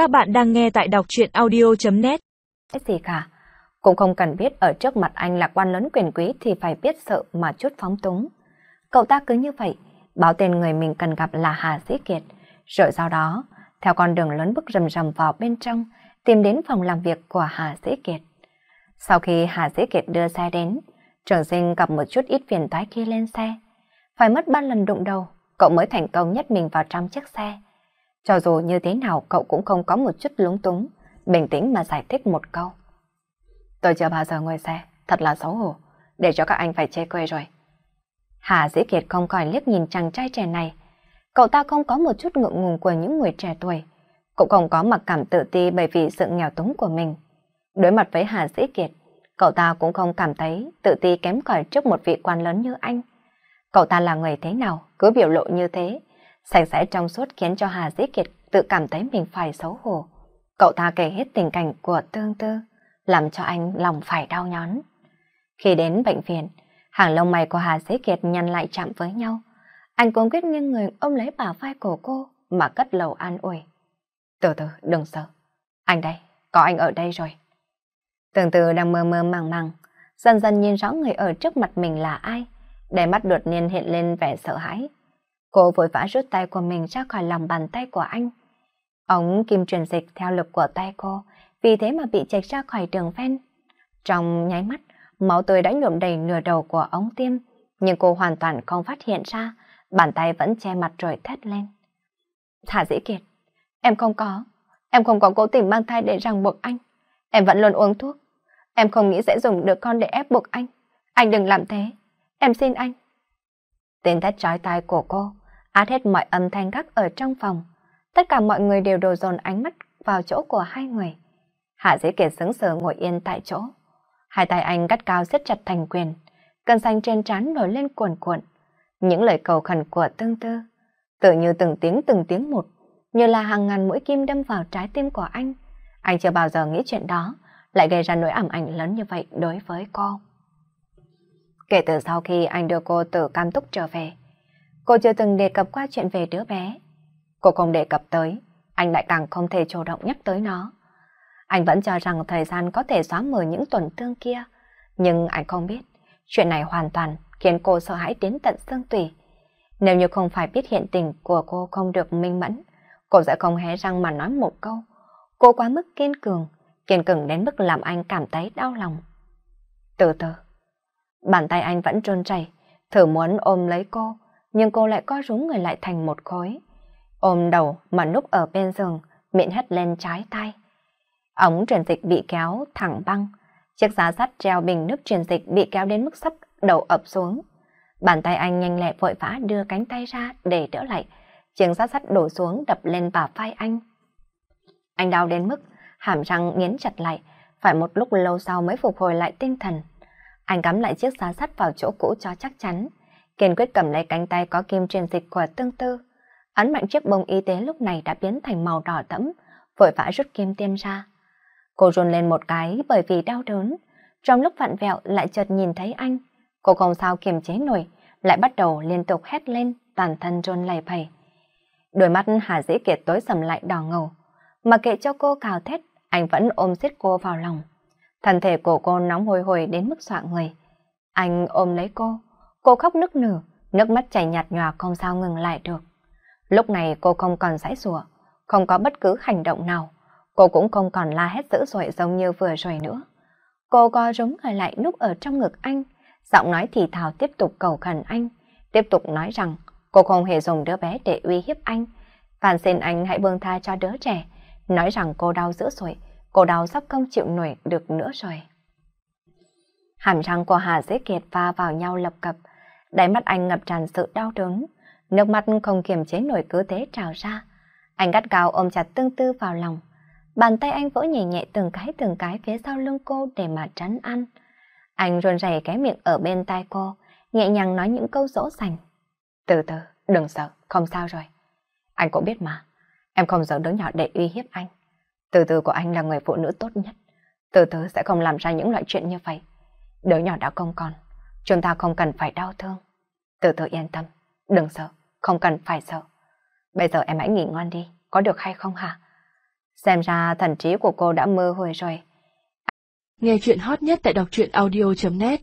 Các bạn đang nghe tại đọc chuyện audio.net Cái gì cả, cũng không cần biết ở trước mặt anh là quan lớn quyền quý thì phải biết sợ mà chút phóng túng. Cậu ta cứ như vậy, báo tên người mình cần gặp là Hà Sĩ Kiệt, rồi sau đó, theo con đường lớn bước rầm rầm vào bên trong, tìm đến phòng làm việc của Hà Sĩ Kiệt. Sau khi Hà Sĩ Kiệt đưa xe đến, trường sinh gặp một chút ít phiền toái khi lên xe. Phải mất ba lần đụng đầu, cậu mới thành công nhất mình vào trong chiếc xe. Cho dù như thế nào cậu cũng không có một chút lúng túng, bình tĩnh mà giải thích một câu. Tôi chưa bao giờ ngồi xe, thật là xấu hổ, để cho các anh phải chê quê rồi. Hà Dĩ Kiệt không khỏi liếc nhìn chàng trai trẻ này. Cậu ta không có một chút ngượng ngùng của những người trẻ tuổi, cũng không có mặc cảm tự ti bởi vì sự nghèo túng của mình. Đối mặt với Hà Dĩ Kiệt, cậu ta cũng không cảm thấy tự ti kém cỏi trước một vị quan lớn như anh. Cậu ta là người thế nào, cứ biểu lộ như thế, sạch sẽ trong suốt khiến cho Hà Dĩ Kiệt tự cảm thấy mình phải xấu hổ. Cậu ta kể hết tình cảnh của tương tư, làm cho anh lòng phải đau nhón. Khi đến bệnh viện, hàng lông mày của Hà Dĩ Kiệt nhăn lại chạm với nhau. Anh cũng quyết nghiêng người ôm lấy bà vai của cô mà cất lầu an ủi. Từ từ, đừng sợ. Anh đây, có anh ở đây rồi. Tương tư đang mơ mơ màng màng, dần dần nhìn rõ người ở trước mặt mình là ai, để mắt đột nhiên hiện lên vẻ sợ hãi. Cô vội vã rút tay của mình ra khỏi lòng bàn tay của anh. Ống kim truyền dịch theo lực của tay cô, vì thế mà bị chệch ra khỏi đường ven. Trong nháy mắt, máu tươi đã nhuộm đầy nửa đầu của ống tiêm, nhưng cô hoàn toàn không phát hiện ra, bàn tay vẫn che mặt rồi thét lên. Thả dĩ kiệt, em không có, em không có cố tình mang thai để ràng buộc anh. Em vẫn luôn uống thuốc. Em không nghĩ sẽ dùng được con để ép buộc anh. Anh đừng làm thế. Em xin anh. Tên thét trói tai của cô, át hết mọi âm thanh khác ở trong phòng. Tất cả mọi người đều đổ dồn ánh mắt vào chỗ của hai người. Hạ dĩ kiệt sững sờ ngồi yên tại chỗ. Hai tay anh gắt cao siết chặt thành quyền. Cơn xanh trên trán nổi lên cuồn cuộn. Những lời cầu khẩn của tương tư. Tự như từng tiếng từng tiếng một. Như là hàng ngàn mũi kim đâm vào trái tim của anh. Anh chưa bao giờ nghĩ chuyện đó. Lại gây ra nỗi ảm ảnh lớn như vậy đối với cô. Kể từ sau khi anh đưa cô từ Cam Túc trở về, cô chưa từng đề cập qua chuyện về đứa bé. Cô không đề cập tới, anh lại càng không thể chủ động nhắc tới nó. Anh vẫn cho rằng thời gian có thể xóa mờ những tổn thương kia, nhưng anh không biết, chuyện này hoàn toàn khiến cô sợ hãi đến tận xương tủy. Nếu như không phải biết hiện tình của cô không được minh mẫn, cô sẽ không hé răng mà nói một câu. Cô quá mức kiên cường, kiên cường đến mức làm anh cảm thấy đau lòng. Từ từ, Bàn tay anh vẫn trôn chảy, thử muốn ôm lấy cô, nhưng cô lại co rúm người lại thành một khối. Ôm đầu mà núp ở bên giường, miệng hất lên trái tay. Ống truyền dịch bị kéo thẳng băng, chiếc giá sắt treo bình nước truyền dịch bị kéo đến mức sắp đầu ập xuống. Bàn tay anh nhanh lẹ vội vã đưa cánh tay ra để đỡ lại, chiếc giá sắt đổ xuống đập lên bả vai anh. Anh đau đến mức hàm răng nghiến chặt lại, phải một lúc lâu sau mới phục hồi lại tinh thần. Anh cắm lại chiếc giá sắt vào chỗ cũ cho chắc chắn, kiên quyết cầm lấy cánh tay có kim truyền dịch của tương tư. Ấn mạnh chiếc bông y tế lúc này đã biến thành màu đỏ thẫm, vội vã rút kim tiêm ra. Cô run lên một cái bởi vì đau đớn. Trong lúc vặn vẹo lại chợt nhìn thấy anh. Cô không sao kiềm chế nổi, lại bắt đầu liên tục hét lên, toàn thân run lầy bầy. Đôi mắt Hà Dĩ Kiệt tối sầm lại đỏ ngầu. Mà kệ cho cô cào thét, anh vẫn ôm siết cô vào lòng. Thân thể của cô nóng hôi hổi đến mức soạn người. Anh ôm lấy cô, cô khóc nức nở, nước mắt chảy nhạt nhòa không sao ngừng lại được. Lúc này cô không còn giãy sủa, không có bất cứ hành động nào. Cô cũng không còn la hét dữ dội giống như vừa rồi nữa. Cô co rúm người lại núp ở trong ngực anh, giọng nói thì thào tiếp tục cầu khẩn anh, tiếp tục nói rằng cô không hề dùng đứa bé để uy hiếp anh. Phản xin anh hãy buông tha cho đứa trẻ, nói rằng cô đau dữ dội, cô đau sắp không chịu nổi được nữa rồi. Hàm răng của Hà Dế Kiệt va vào nhau lập cập, đáy mắt anh ngập tràn sự đau đớn, nước mắt không kiềm chế nổi cứ thế trào ra. Anh gắt gao ôm chặt tương tư vào lòng, bàn tay anh vỗ nhẹ nhẹ từng cái từng cái phía sau lưng cô để mà trấn ăn. Anh run rẩy cái miệng ở bên tai cô, nhẹ nhàng nói những câu dỗ dành. Từ từ, đừng sợ, không sao rồi. Anh cũng biết mà, em không giấu đứa nhỏ để uy hiếp anh. Từ từ của anh là người phụ nữ tốt nhất. Từ từ sẽ không làm ra những loại chuyện như vậy. Đứa nhỏ đã không còn. Chúng ta không cần phải đau thương. Từ từ yên tâm. Đừng sợ. Không cần phải sợ. Bây giờ em hãy nghỉ ngoan đi. Có được hay không hả? Xem ra thần trí của cô đã mơ hồ rồi. Nghe chuyện hot nhất tại đọc truyện audio.net